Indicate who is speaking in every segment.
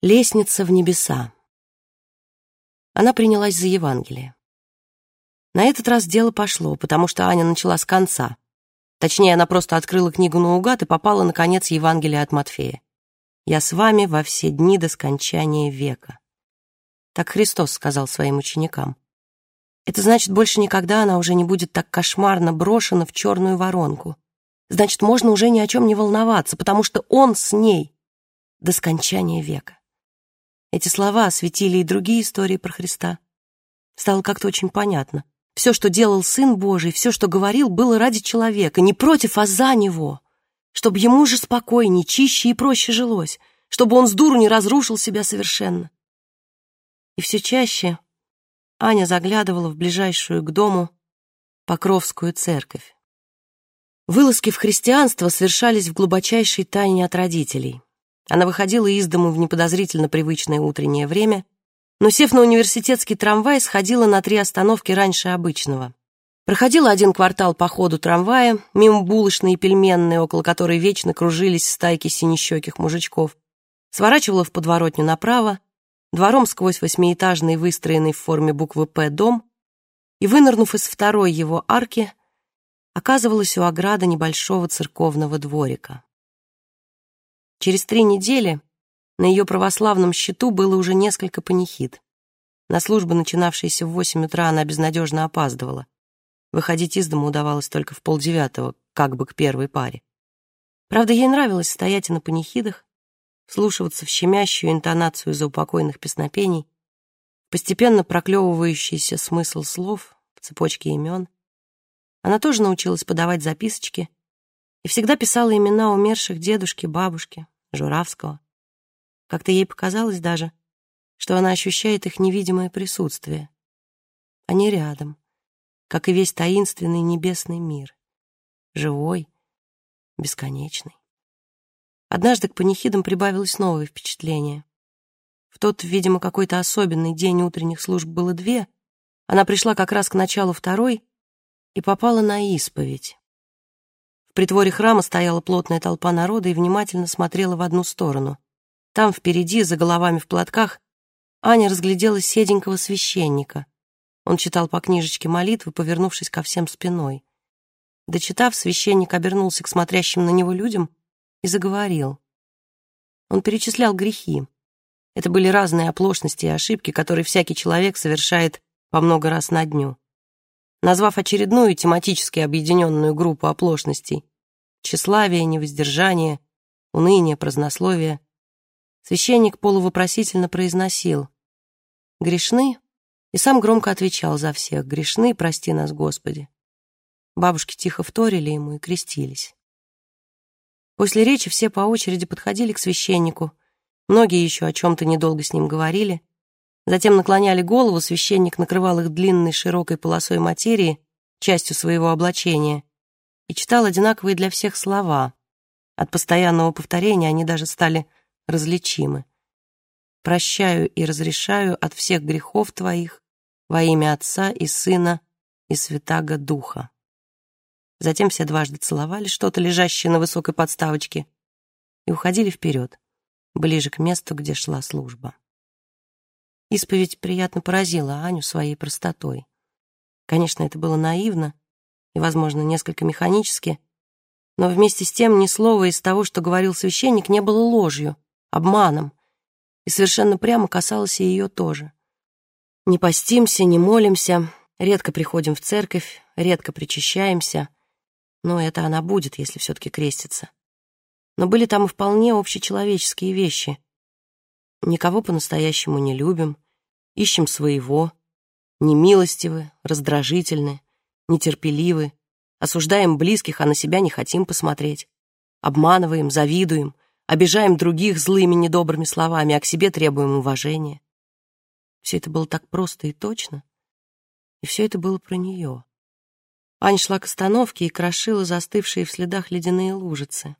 Speaker 1: Лестница в небеса. Она принялась за Евангелие. На этот раз дело пошло, потому что Аня начала с конца. Точнее, она просто открыла книгу наугад и попала на конец Евангелия от Матфея. «Я с вами во все дни до скончания века». Так Христос сказал своим ученикам. Это значит, больше никогда она уже не будет так кошмарно брошена в черную воронку. Значит, можно уже ни о чем не волноваться, потому что Он с ней до скончания века. Эти слова осветили и другие истории про Христа. Стало как-то очень понятно. Все, что делал Сын Божий, все, что говорил, было ради человека, не против, а за него. Чтобы ему же спокойнее, чище и проще жилось, чтобы он с дуру не разрушил себя совершенно. И все чаще Аня заглядывала в ближайшую к дому Покровскую церковь. Вылазки в христианство совершались в глубочайшей тайне от родителей. Она выходила из дому в неподозрительно привычное утреннее время, но, сев на университетский трамвай, сходила на три остановки раньше обычного. Проходила один квартал по ходу трамвая, мимо булочной и пельменной, около которой вечно кружились стайки синещеких мужичков. Сворачивала в подворотню направо, двором сквозь восьмиэтажный, выстроенный в форме буквы «П» дом, и, вынырнув из второй его арки, оказывалась у ограды небольшого церковного дворика. Через три недели на ее православном счету было уже несколько панихид. На службы, начинавшиеся в восемь утра, она безнадежно опаздывала. Выходить из дома удавалось только в полдевятого, как бы к первой паре. Правда, ей нравилось стоять на панихидах, слушаться в щемящую интонацию заупокойных песнопений, постепенно проклевывающийся смысл слов в цепочке имен. Она тоже научилась подавать записочки и всегда писала имена умерших дедушки, бабушки, Журавского. Как-то ей показалось даже, что она ощущает их невидимое присутствие. Они рядом, как и весь таинственный небесный мир, живой, бесконечный. Однажды к панихидам прибавилось новое впечатление. В тот, видимо, какой-то особенный день утренних служб было две, она пришла как раз к началу второй и попала на исповедь. Притворе храма стояла плотная толпа народа и внимательно смотрела в одну сторону. Там, впереди, за головами в платках, Аня разглядела седенького священника. Он читал по книжечке молитвы, повернувшись ко всем спиной. Дочитав, священник обернулся к смотрящим на него людям и заговорил. Он перечислял грехи. Это были разные оплошности и ошибки, которые всякий человек совершает по много раз на дню. Назвав очередную тематически объединенную группу оплошностей — тщеславие, невоздержание, уныние, празднословие — священник полувопросительно произносил «Грешны?» и сам громко отвечал за всех «Грешны, прости нас, Господи». Бабушки тихо вторили ему и крестились. После речи все по очереди подходили к священнику, многие еще о чем-то недолго с ним говорили, затем наклоняли голову, священник накрывал их длинной широкой полосой материи, частью своего облачения, и читал одинаковые для всех слова. От постоянного повторения они даже стали различимы. «Прощаю и разрешаю от всех грехов твоих во имя Отца и Сына и Святаго Духа». Затем все дважды целовали что-то, лежащее на высокой подставочке, и уходили вперед, ближе к месту, где шла служба. Исповедь приятно поразила Аню своей простотой. Конечно, это было наивно и, возможно, несколько механически, но вместе с тем ни слова из того, что говорил священник, не было ложью, обманом, и совершенно прямо касалось и ее тоже. Не постимся, не молимся, редко приходим в церковь, редко причащаемся, но это она будет, если все-таки крестится. Но были там и вполне общечеловеческие вещи. Никого по-настоящему не любим, ищем своего, немилостивы, раздражительны, нетерпеливы, осуждаем близких, а на себя не хотим посмотреть, обманываем, завидуем, обижаем других злыми недобрыми словами, а к себе требуем уважения. Все это было так просто и точно, и все это было про нее. Ань шла к остановке и крошила застывшие в следах ледяные лужицы.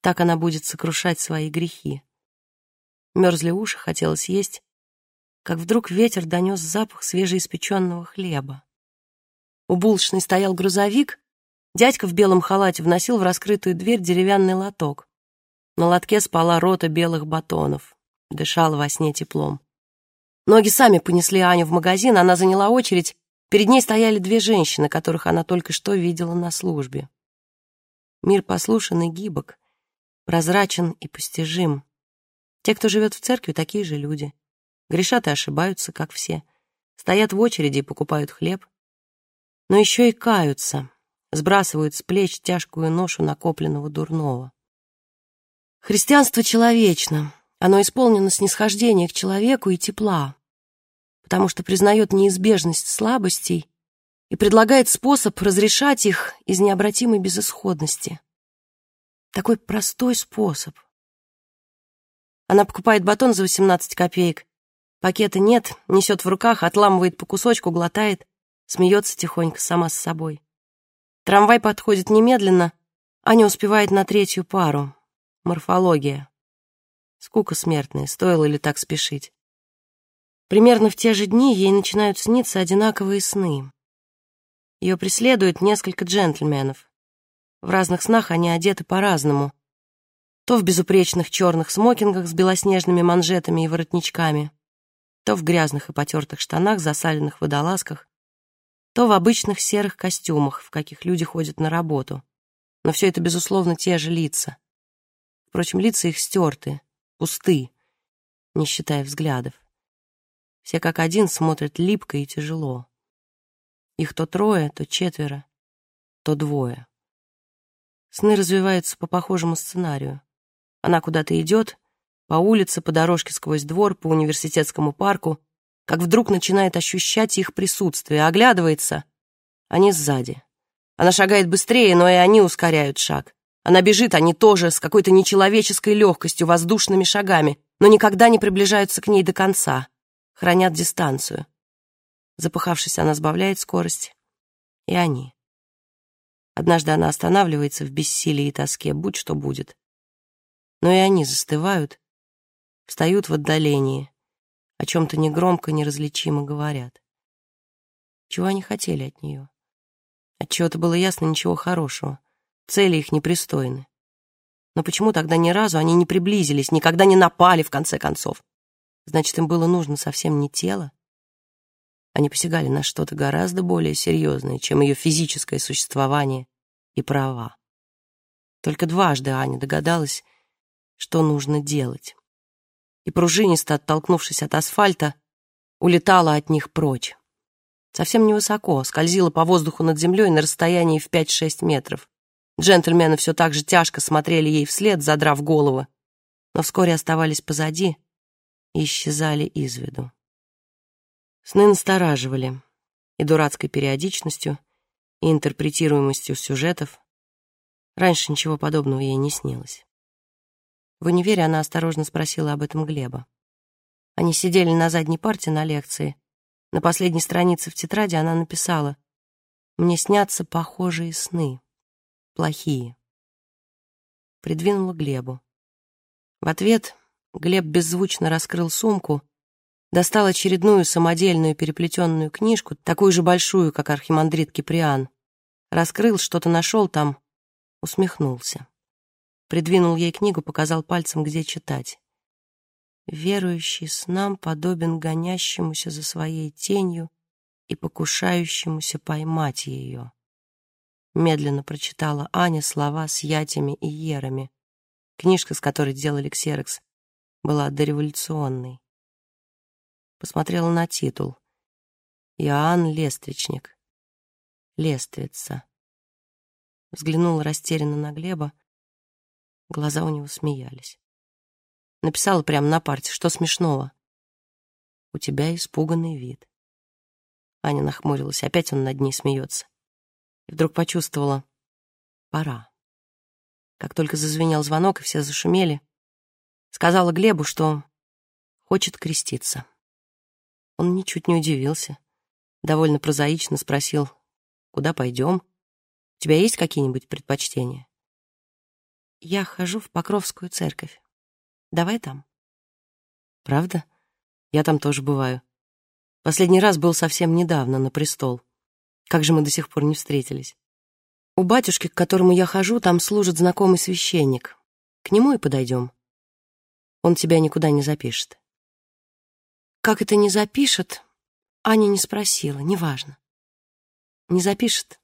Speaker 1: Так она будет сокрушать свои грехи. Мерзли уши, хотелось есть, как вдруг ветер донес запах свежеиспеченного хлеба. У булочной стоял грузовик, дядька в белом халате вносил в раскрытую дверь деревянный лоток. На лотке спала рота белых батонов. дышала во сне теплом. Ноги сами понесли Аню в магазин, она заняла очередь. Перед ней стояли две женщины, которых она только что видела на службе. Мир послушен и гибок, прозрачен и постижим. Те, кто живет в церкви, такие же люди. Грешат и ошибаются, как все. Стоят в очереди и покупают хлеб. Но еще и каются, сбрасывают с плеч тяжкую ношу накопленного дурного. Христианство человечно, оно исполнено снисхождения к человеку и тепла, потому что признает неизбежность слабостей и предлагает способ разрешать их из необратимой безысходности. Такой простой способ. Она покупает батон за 18 копеек. Пакета нет, несет в руках, отламывает по кусочку, глотает, смеется тихонько сама с собой. Трамвай подходит немедленно, Аня успевает на третью пару. Морфология. Скука смертная, стоило ли так спешить? Примерно в те же дни ей начинают сниться одинаковые сны. Ее преследуют несколько джентльменов. В разных снах они одеты по-разному. То в безупречных черных смокингах с белоснежными манжетами и воротничками, то в грязных и потертых штанах, засаленных водолазках, то в обычных серых костюмах, в каких люди ходят на работу. Но все это, безусловно, те же лица. Впрочем, лица их стерты, пусты, не считая взглядов. Все как один смотрят липко и тяжело. Их то трое, то четверо, то двое. Сны развиваются по похожему сценарию. Она куда-то идет, по улице, по дорожке сквозь двор, по университетскому парку, как вдруг начинает ощущать их присутствие, оглядывается. Они сзади. Она шагает быстрее, но и они ускоряют шаг. Она бежит, они тоже, с какой-то нечеловеческой легкостью, воздушными шагами, но никогда не приближаются к ней до конца, хранят дистанцию. Запыхавшись, она сбавляет скорость. И они. Однажды она останавливается в бессилии и тоске, будь что будет. Но и они застывают, встают в отдалении, о чем-то негромко, неразличимо говорят. Чего они хотели от нее? От чего-то было ясно ничего хорошего. Цели их непристойны. Но почему тогда ни разу они не приблизились, никогда не напали, в конце концов? Значит, им было нужно совсем не тело, они посягали на что-то гораздо более серьезное, чем ее физическое существование и права. Только дважды Аня догадалась, что нужно делать. И пружинисто, оттолкнувшись от асфальта, улетала от них прочь. Совсем невысоко, скользила по воздуху над землей на расстоянии в 5-6 метров. Джентльмены все так же тяжко смотрели ей вслед, задрав головы, но вскоре оставались позади и исчезали из виду. Сны настораживали и дурацкой периодичностью, и интерпретируемостью сюжетов. Раньше ничего подобного ей не снилось. В универе она осторожно спросила об этом Глеба. Они сидели на задней парте на лекции. На последней странице в тетради она написала «Мне снятся похожие сны, плохие». Придвинула Глебу. В ответ Глеб беззвучно раскрыл сумку — достал очередную самодельную переплетенную книжку, такую же большую, как архимандрит Киприан. Раскрыл, что-то нашел там, усмехнулся. Придвинул ей книгу, показал пальцем, где читать. «Верующий с нам подобен гонящемуся за своей тенью и покушающемуся поймать ее». Медленно прочитала Аня слова с ятями и ерами. Книжка, с которой делали ксерокс, была дореволюционной посмотрела на титул. Иоанн Лестричник. Лествица. Взглянула растерянно на Глеба. Глаза у него смеялись. Написала прямо на парте, что смешного. У тебя испуганный вид. Аня нахмурилась, опять он над ней смеется. И вдруг почувствовала — пора. Как только зазвенел звонок, и все зашумели, сказала Глебу, что хочет креститься. Он ничуть не удивился. Довольно прозаично спросил, куда пойдем? У тебя есть какие-нибудь предпочтения? Я хожу в Покровскую церковь. Давай там. Правда? Я там тоже бываю. Последний раз был совсем недавно, на престол. Как же мы до сих пор не встретились? У батюшки, к которому я хожу, там служит знакомый священник. К нему и подойдем. он тебя никуда не запишет. Как это не запишет, Аня не спросила, неважно. Не запишет,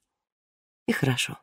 Speaker 1: и хорошо.